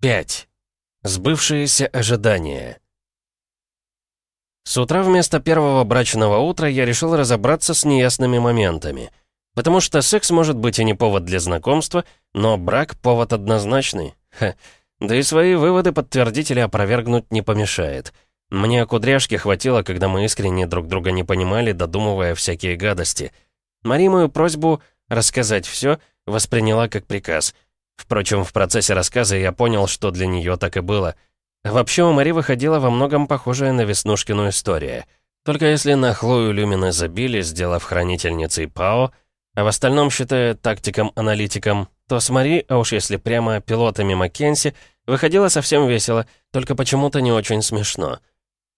5. Сбывшиеся ожидания. С утра вместо первого брачного утра я решил разобраться с неясными моментами. Потому что секс может быть и не повод для знакомства, но брак — повод однозначный. Ха. Да и свои выводы подтвердить или опровергнуть не помешает. Мне кудряшки хватило, когда мы искренне друг друга не понимали, додумывая всякие гадости. Мари мою просьбу рассказать все восприняла как приказ — Впрочем, в процессе рассказа я понял, что для нее так и было. Вообще, у Мари выходила во многом похожая на Веснушкину история. Только если на Хлою Люмина забили, сделав хранительницей ПАО, а в остальном считая тактиком-аналитиком, то с Мари, а уж если прямо пилотами Маккенси, выходило совсем весело, только почему-то не очень смешно.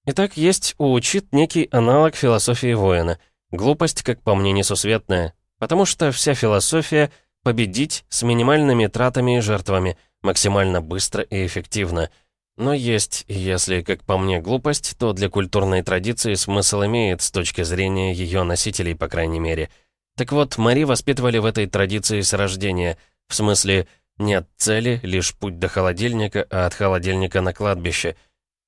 Итак, есть у учит некий аналог философии воина. Глупость, как по мне, несусветная. Потому что вся философия — победить с минимальными тратами и жертвами, максимально быстро и эффективно. Но есть, если, как по мне, глупость, то для культурной традиции смысл имеет с точки зрения ее носителей, по крайней мере. Так вот, Мари воспитывали в этой традиции с рождения, в смысле, нет цели, лишь путь до холодильника, а от холодильника на кладбище.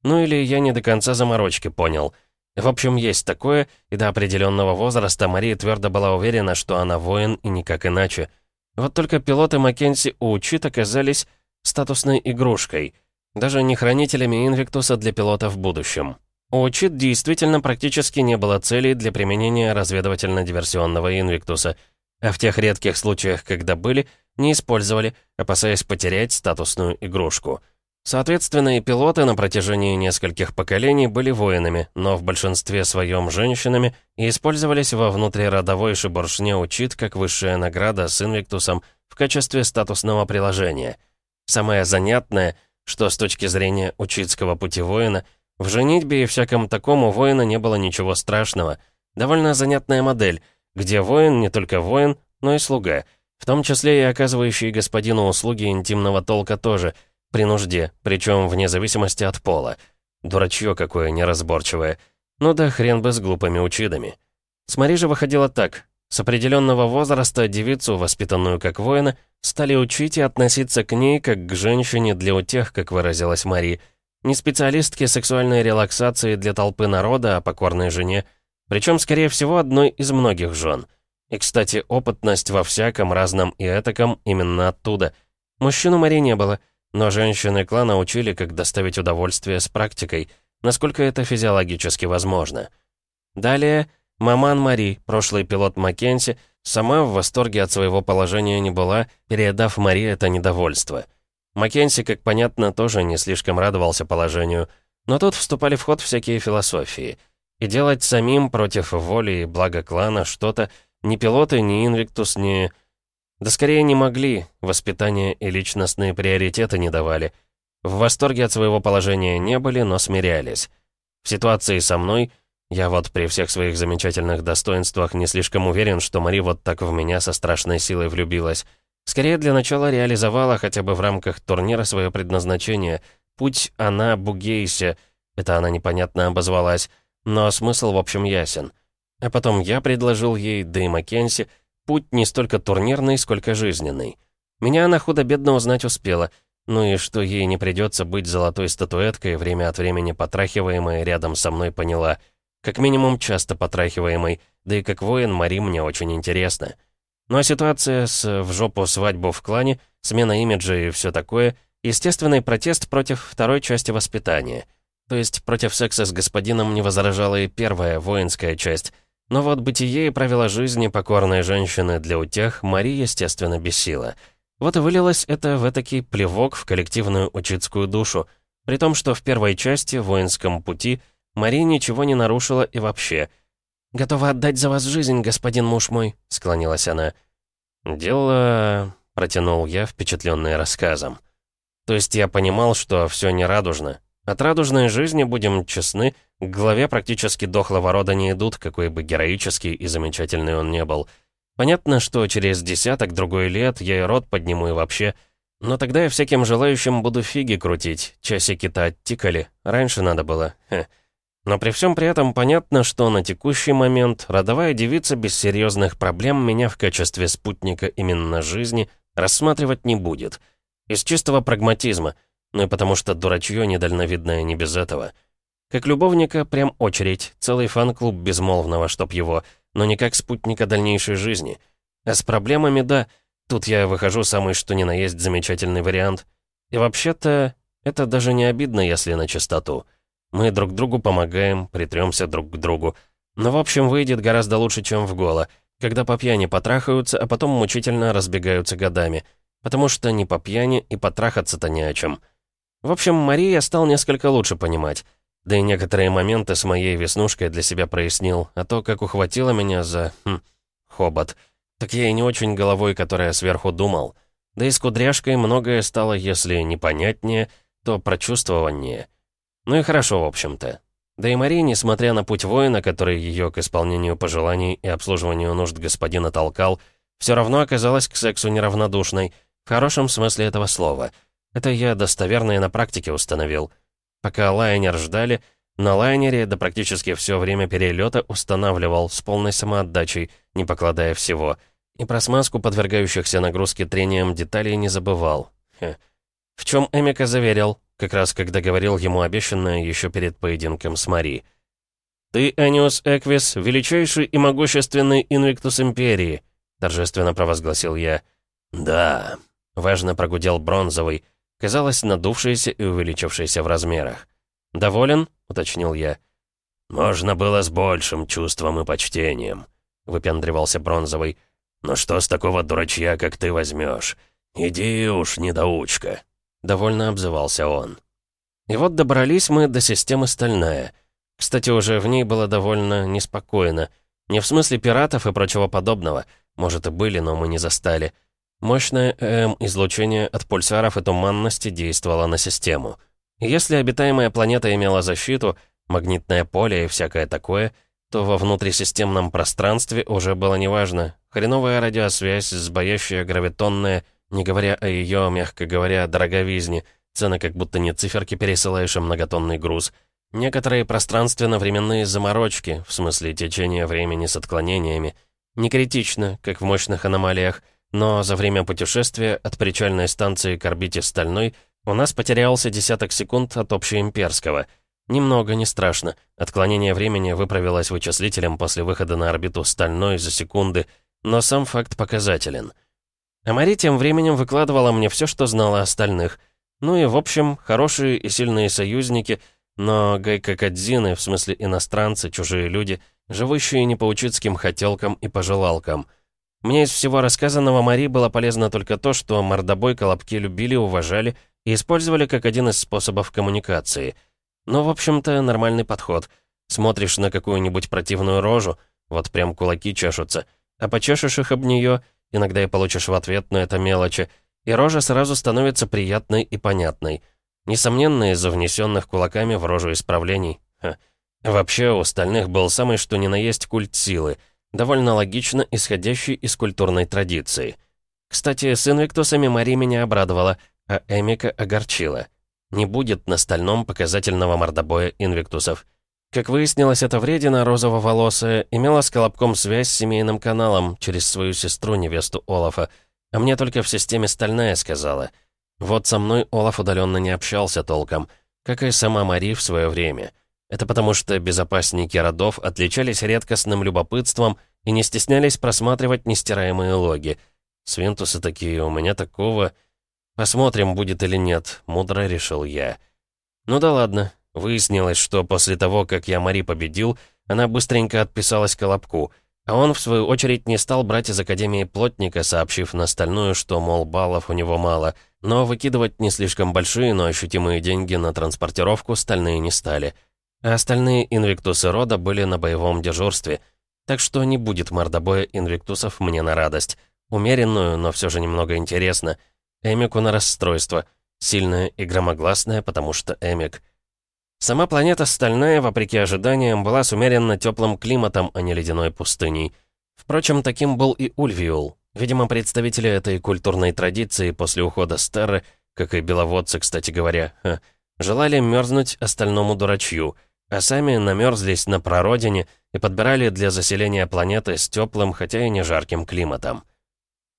Ну или я не до конца заморочки понял. В общем, есть такое, и до определенного возраста Мария твердо была уверена, что она воин и никак иначе — вот только пилоты Маккензи Учит оказались статусной игрушкой, даже не хранителями Инвиктуса для пилотов в будущем. У Учит действительно практически не было целей для применения разведывательно-диверсионного Инвиктуса, а в тех редких случаях, когда были, не использовали, опасаясь потерять статусную игрушку — Соответственно, и пилоты на протяжении нескольких поколений были воинами, но в большинстве своем женщинами и использовались во внутриродовой шибуршне учит как высшая награда с инвиктусом в качестве статусного приложения. Самое занятное, что с точки зрения учитского пути воина, в женитьбе и всяком таком у воина не было ничего страшного. Довольно занятная модель, где воин не только воин, но и слуга, в том числе и оказывающий господину услуги интимного толка тоже – при нужде, причем вне зависимости от пола. Дурачье какое неразборчивое. Ну да хрен бы с глупыми учидами. С Мари же выходило так. С определенного возраста девицу, воспитанную как воина, стали учить и относиться к ней как к женщине для утех, как выразилась Мари. Не специалистки сексуальной релаксации для толпы народа, а покорной жене. Причем, скорее всего, одной из многих жен. И, кстати, опытность во всяком разном и этаком именно оттуда. Мужчин у Мари не было — но женщины клана учили, как доставить удовольствие с практикой, насколько это физиологически возможно. Далее, Маман Мари, прошлый пилот Маккенси, сама в восторге от своего положения не была, передав Мари это недовольство. Маккенси, как понятно, тоже не слишком радовался положению, но тут вступали в ход всякие философии. И делать самим против воли и блага клана что-то ни пилоты, ни Инвиктус, ни... Да скорее не могли, воспитание и личностные приоритеты не давали. В восторге от своего положения не были, но смирялись. В ситуации со мной, я вот при всех своих замечательных достоинствах не слишком уверен, что Мари вот так в меня со страшной силой влюбилась. Скорее для начала реализовала хотя бы в рамках турнира свое предназначение. Путь она Бугейсе, это она непонятно обозвалась, но смысл в общем ясен. А потом я предложил ей, да и Маккенси, Путь не столько турнирный, сколько жизненный. Меня она худо-бедно узнать успела, ну и что ей не придется быть золотой статуэткой, время от времени потрахиваемой рядом со мной поняла. Как минимум часто потрахиваемой, да и как воин Мари мне очень интересно. Ну а ситуация с «в жопу свадьбу в клане», смена имиджа и все такое, естественный протест против второй части воспитания. То есть против секса с господином не возражала и первая, воинская часть, но вот бытие и правила жизни покорной женщины для утех Мари, естественно, бесила. Вот и вылилось это в этакий плевок в коллективную учитскую душу, при том, что в первой части, воинском пути, Мари ничего не нарушила и вообще. «Готова отдать за вас жизнь, господин муж мой», — склонилась она. «Дело...» — протянул я, впечатленный рассказом. То есть я понимал, что все нерадужно. От радужной жизни, будем честны, к главе практически дохлого рода не идут, какой бы героический и замечательный он не был. Понятно, что через десяток-другой лет я и род подниму и вообще... Но тогда я всяким желающим буду фиги крутить, часики-то оттикали, раньше надо было, хе. Но при всем при этом понятно, что на текущий момент родовая девица без серьезных проблем меня в качестве спутника именно жизни рассматривать не будет. Из чистого прагматизма — Ну и потому что дурачье недальновидное не без этого. Как любовника, прям очередь, целый фан-клуб безмолвного, чтоб его, но не как спутника дальнейшей жизни. А с проблемами, да, тут я выхожу самый что ни на есть замечательный вариант. И вообще-то, это даже не обидно, если на чистоту. Мы друг другу помогаем, притремся друг к другу. Но в общем выйдет гораздо лучше, чем в голо, когда по пьяни потрахаются, а потом мучительно разбегаются годами. Потому что не по пьяни и потрахаться-то не о чем. В общем, Мария стал несколько лучше понимать. Да и некоторые моменты с моей веснушкой для себя прояснил, а то, как ухватила меня за... Хм, хобот. Так я и не очень головой, которая сверху думал. Да и с кудряшкой многое стало, если непонятнее, то прочувствованнее. Ну и хорошо, в общем-то. Да и Мария, несмотря на путь воина, который ее к исполнению пожеланий и обслуживанию нужд господина толкал, все равно оказалась к сексу неравнодушной, в хорошем смысле этого слова. Это я достоверно и на практике установил. Пока лайнер ждали, на лайнере, да практически все время перелета устанавливал с полной самоотдачей, не покладая всего. И про смазку подвергающихся нагрузке трением деталей не забывал. Хе. В чем Эмика заверил, как раз когда говорил ему обещанное еще перед поединком с Мари. «Ты, Аниус Эквис, величайший и могущественный инвиктус Империи», торжественно провозгласил я. «Да», — важно прогудел Бронзовый, казалось, надувшийся и увеличившийся в размерах. «Доволен?» — уточнил я. «Можно было с большим чувством и почтением», — выпендривался Бронзовый. «Но что с такого дурачья, как ты, возьмешь? Иди уж, недоучка». — довольно обзывался он. И вот добрались мы до системы «Стальная». Кстати, уже в ней было довольно неспокойно. Не в смысле пиратов и прочего подобного. Может, и были, но мы не застали. Мощное ЭМ-излучение от пульсаров и туманности действовало на систему. Если обитаемая планета имела защиту, магнитное поле и всякое такое, то во внутрисистемном пространстве уже было неважно. Хреновая радиосвязь, сбоящая гравитонная не говоря о ее, мягко говоря, дороговизне. Цены как будто не циферки пересылаешь, а многотонный груз. Некоторые пространственно-временные заморочки, в смысле течения времени с отклонениями. Не критично, как в мощных аномалиях, но за время путешествия от причальной станции к орбите Стальной у нас потерялся десяток секунд от общеимперского. Немного, не страшно. Отклонение времени выправилось вычислителем после выхода на орбиту Стальной за секунды, но сам факт показателен. А Мари тем временем выкладывала мне все, что знала о остальных. Ну и, в общем, хорошие и сильные союзники, но гайкокадзины, в смысле иностранцы, чужие люди, живущие не по учитским хотелкам и пожелалкам. Мне из всего рассказанного Мари было полезно только то, что мордобой колобки любили, уважали и использовали как один из способов коммуникации. Ну, в общем-то, нормальный подход. Смотришь на какую-нибудь противную рожу, вот прям кулаки чешутся, а почешешь их об нее — Иногда и получишь в ответ, но это мелочи. И рожа сразу становится приятной и понятной. Несомненно, из-за внесенных кулаками в рожу исправлений. Ха. Вообще, у остальных был самый что ни на есть культ силы, довольно логично исходящий из культурной традиции. Кстати, с инвиктусами Мари меня обрадовала, а Эмика огорчила. Не будет на стальном показательного мордобоя инвиктусов. Как выяснилось, эта вредина розово-волосая имела с Колобком связь с семейным каналом через свою сестру, невесту Олафа, а мне только в системе «Стальная» сказала. Вот со мной Олаф удаленно не общался толком, как и сама Мари в свое время. Это потому что безопасники родов отличались редкостным любопытством и не стеснялись просматривать нестираемые логи. Свинтусы такие, у меня такого... Посмотрим, будет или нет, мудро решил я. Ну да ладно, Выяснилось, что после того, как я Мари победил, она быстренько отписалась Колобку, а он, в свою очередь, не стал брать из Академии плотника, сообщив на остальную, что, мол, баллов у него мало, но выкидывать не слишком большие, но ощутимые деньги на транспортировку стальные не стали. А остальные инвиктусы рода были на боевом дежурстве, так что не будет мордобоя инвиктусов мне на радость. Умеренную, но все же немного интересно. Эмику на расстройство. Сильная и громогласная, потому что Эмик — Сама планета Стальная, вопреки ожиданиям, была с умеренно теплым климатом, а не ледяной пустыней. Впрочем, таким был и Ульвиул. Видимо, представители этой культурной традиции после ухода Стерры, как и беловодцы, кстати говоря, ха, желали мерзнуть остальному дурачью, а сами намерзлись на прародине и подбирали для заселения планеты с теплым, хотя и не жарким климатом.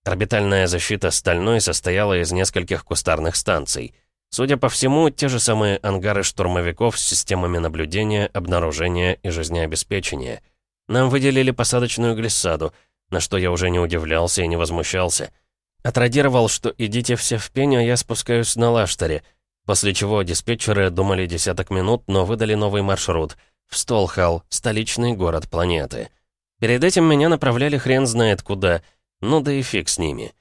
Орбитальная защита Стальной состояла из нескольких кустарных станций — Судя по всему, те же самые ангары штурмовиков с системами наблюдения, обнаружения и жизнеобеспечения. Нам выделили посадочную глиссаду, на что я уже не удивлялся и не возмущался. Отрадировал, что идите все в пень, а я спускаюсь на лаштере, после чего диспетчеры думали десяток минут, но выдали новый маршрут — в Столхал, столичный город планеты. Перед этим меня направляли хрен знает куда, ну да и фиг с ними.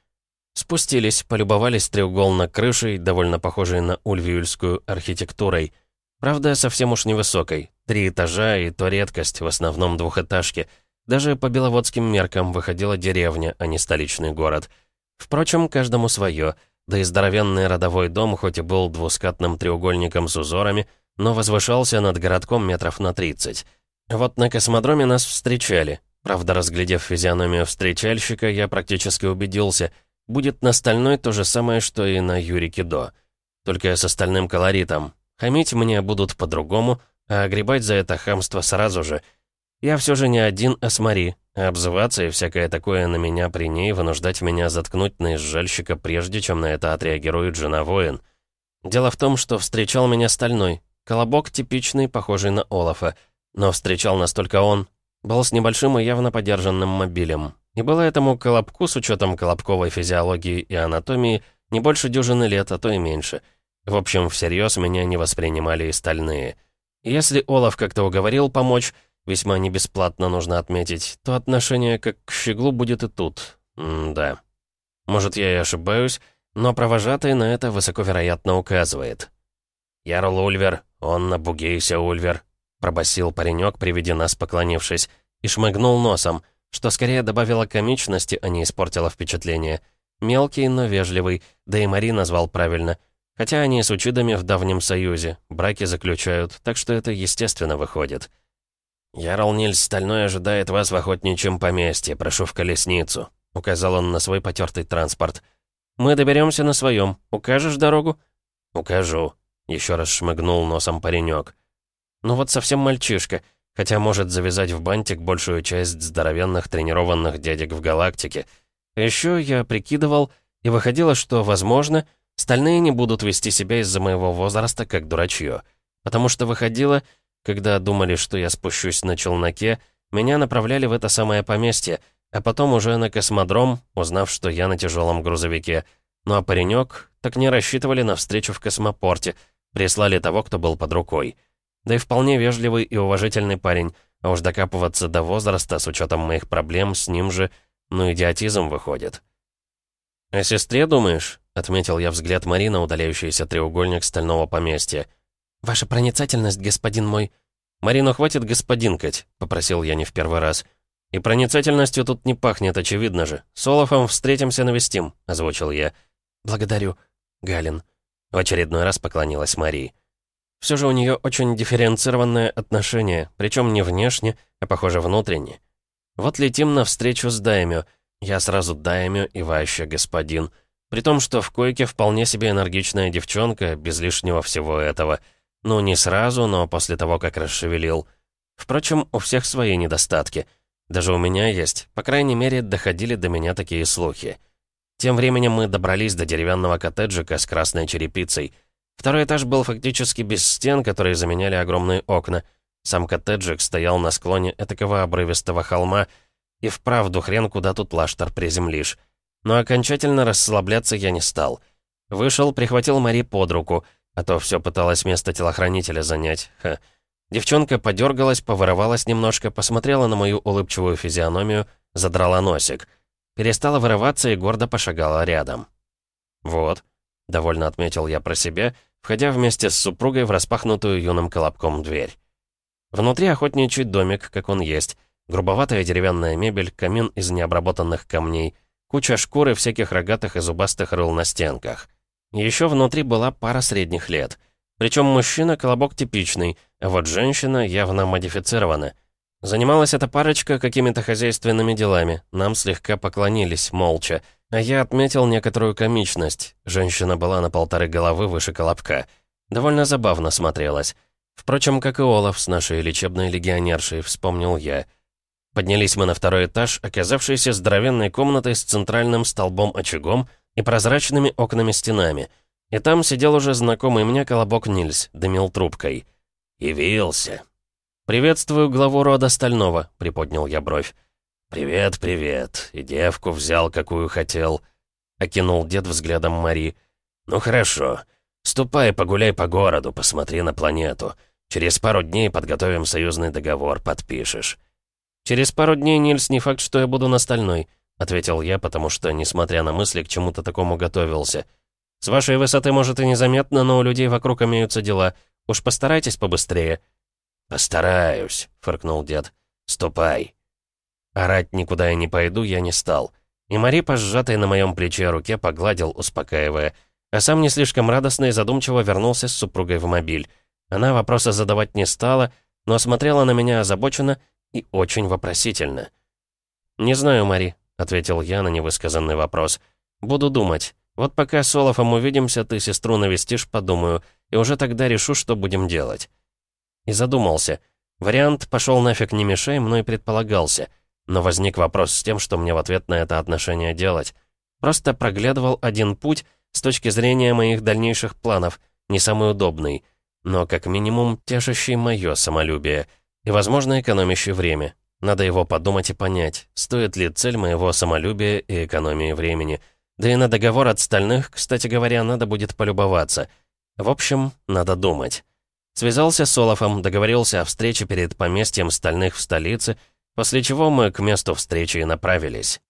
Спустились, полюбовались треугольно крышей, довольно похожей на ульвиюльскую архитектурой. Правда, совсем уж невысокой. Три этажа, и то редкость, в основном двухэтажки. Даже по беловодским меркам выходила деревня, а не столичный город. Впрочем, каждому свое. Да и здоровенный родовой дом, хоть и был двускатным треугольником с узорами, но возвышался над городком метров на 30. Вот на космодроме нас встречали. Правда, разглядев физиономию встречальщика, я практически убедился — Будет на стальной то же самое, что и на Юрике До. Только с остальным колоритом. Хамить мне будут по-другому, а огребать за это хамство сразу же. Я все же не один, а с Мари, обзываться и всякое такое на меня при ней, вынуждать меня заткнуть наезжальщика, прежде чем на это отреагирует жена-воин. Дело в том, что встречал меня стальной. Колобок типичный, похожий на Олафа. Но встречал настолько он. Был с небольшим и явно подержанным мобилем. И было этому колобку, с учетом колобковой физиологии и анатомии, не больше дюжины лет, а то и меньше. В общем, всерьез меня не воспринимали и стальные. если Олаф как-то уговорил помочь, весьма не бесплатно нужно отметить, то отношение как к щеглу будет и тут. М да. Может, я и ошибаюсь, но провожатый на это высоковероятно указывает. «Ярл Ульвер, он на Бугейся Ульвер», пробасил паренек, приведи нас поклонившись, и шмыгнул носом — что скорее добавило комичности, а не испортило впечатление. Мелкий, но вежливый, да и Мари назвал правильно. Хотя они с учидами в давнем союзе, браки заключают, так что это естественно выходит. «Ярл Нильс Стальной ожидает вас в охотничьем поместье, прошу в колесницу», — указал он на свой потертый транспорт. «Мы доберемся на своем. Укажешь дорогу?» «Укажу», — еще раз шмыгнул носом паренек. «Ну вот совсем мальчишка. Хотя может завязать в бантик большую часть здоровенных тренированных дядек в галактике. Еще я прикидывал, и выходило, что, возможно, стальные не будут вести себя из-за моего возраста как дурачье. Потому что выходило, когда думали, что я спущусь на челноке, меня направляли в это самое поместье, а потом уже на космодром, узнав, что я на тяжелом грузовике. Ну а паренек так не рассчитывали на встречу в космопорте, прислали того, кто был под рукой. Да и вполне вежливый и уважительный парень, а уж докапываться до возраста с учетом моих проблем с ним же, ну, идиотизм выходит. «О сестре думаешь?» — отметил я взгляд Марина, удаляющийся треугольник стального поместья. «Ваша проницательность, господин мой...» «Марину хватит господинкать», — попросил я не в первый раз. «И проницательностью тут не пахнет, очевидно же. С Олафом встретимся навестим», — озвучил я. «Благодарю, Галин», — в очередной раз поклонилась Марии. Все же у нее очень дифференцированное отношение, причем не внешне, а, похоже, внутренне. Вот летим навстречу с Даймё. Я сразу Даймё и вообще господин. При том, что в койке вполне себе энергичная девчонка, без лишнего всего этого. Ну, не сразу, но после того, как расшевелил. Впрочем, у всех свои недостатки. Даже у меня есть. По крайней мере, доходили до меня такие слухи. Тем временем мы добрались до деревянного коттеджика с красной черепицей — Второй этаж был фактически без стен, которые заменяли огромные окна. Сам коттеджик стоял на склоне этакого обрывистого холма, и вправду хрен куда тут лаштар приземлишь. Но окончательно расслабляться я не стал. Вышел, прихватил Мари под руку, а то все пыталась место телохранителя занять. Ха. Девчонка подергалась, поворовалась немножко, посмотрела на мою улыбчивую физиономию, задрала носик. Перестала вырываться и гордо пошагала рядом. Вот. — довольно отметил я про себя, входя вместе с супругой в распахнутую юным колобком дверь. Внутри охотничий домик, как он есть, грубоватая деревянная мебель, камин из необработанных камней, куча шкур и всяких рогатых и зубастых рыл на стенках. Еще внутри была пара средних лет. Причем мужчина колобок типичный, а вот женщина явно модифицирована. Занималась эта парочка какими-то хозяйственными делами, нам слегка поклонились, молча, а я отметил некоторую комичность. Женщина была на полторы головы выше колобка. Довольно забавно смотрелась. Впрочем, как и Олаф с нашей лечебной легионершей, вспомнил я. Поднялись мы на второй этаж, оказавшийся здоровенной комнатой с центральным столбом-очагом и прозрачными окнами-стенами. И там сидел уже знакомый мне колобок Нильс, дымил трубкой. «Явился». «Приветствую главу рода Стального», — приподнял я бровь. «Привет, привет. И девку взял, какую хотел», — окинул дед взглядом Мари. «Ну хорошо. Ступай, погуляй по городу, посмотри на планету. Через пару дней подготовим союзный договор, подпишешь». «Через пару дней, Нильс, не факт, что я буду на Стальной», — ответил я, потому что, несмотря на мысли, к чему-то такому готовился. «С вашей высоты, может, и незаметно, но у людей вокруг имеются дела. Уж постарайтесь побыстрее». «Постараюсь», — фыркнул дед. «Ступай». Орать никуда я не пойду, я не стал. И Мари, сжатой на моем плече руке, погладил, успокаивая. А сам не слишком радостно и задумчиво вернулся с супругой в мобиль. Она вопросы задавать не стала, но смотрела на меня озабоченно и очень вопросительно. «Не знаю, Мари», — ответил я на невысказанный вопрос. «Буду думать. Вот пока с Олафом увидимся, ты сестру навестишь, подумаю, и уже тогда решу, что будем делать». И задумался. Вариант «пошел нафиг не мешай» мной предполагался — но возник вопрос с тем, что мне в ответ на это отношение делать. Просто проглядывал один путь с точки зрения моих дальнейших планов, не самый удобный, но как минимум тешащий мое самолюбие и, возможно, экономящий время. Надо его подумать и понять, стоит ли цель моего самолюбия и экономии времени. Да и на договор от стальных, кстати говоря, надо будет полюбоваться. В общем, надо думать. Связался с Олафом, договорился о встрече перед поместьем стальных в столице — После чего мы к месту встречи и направились.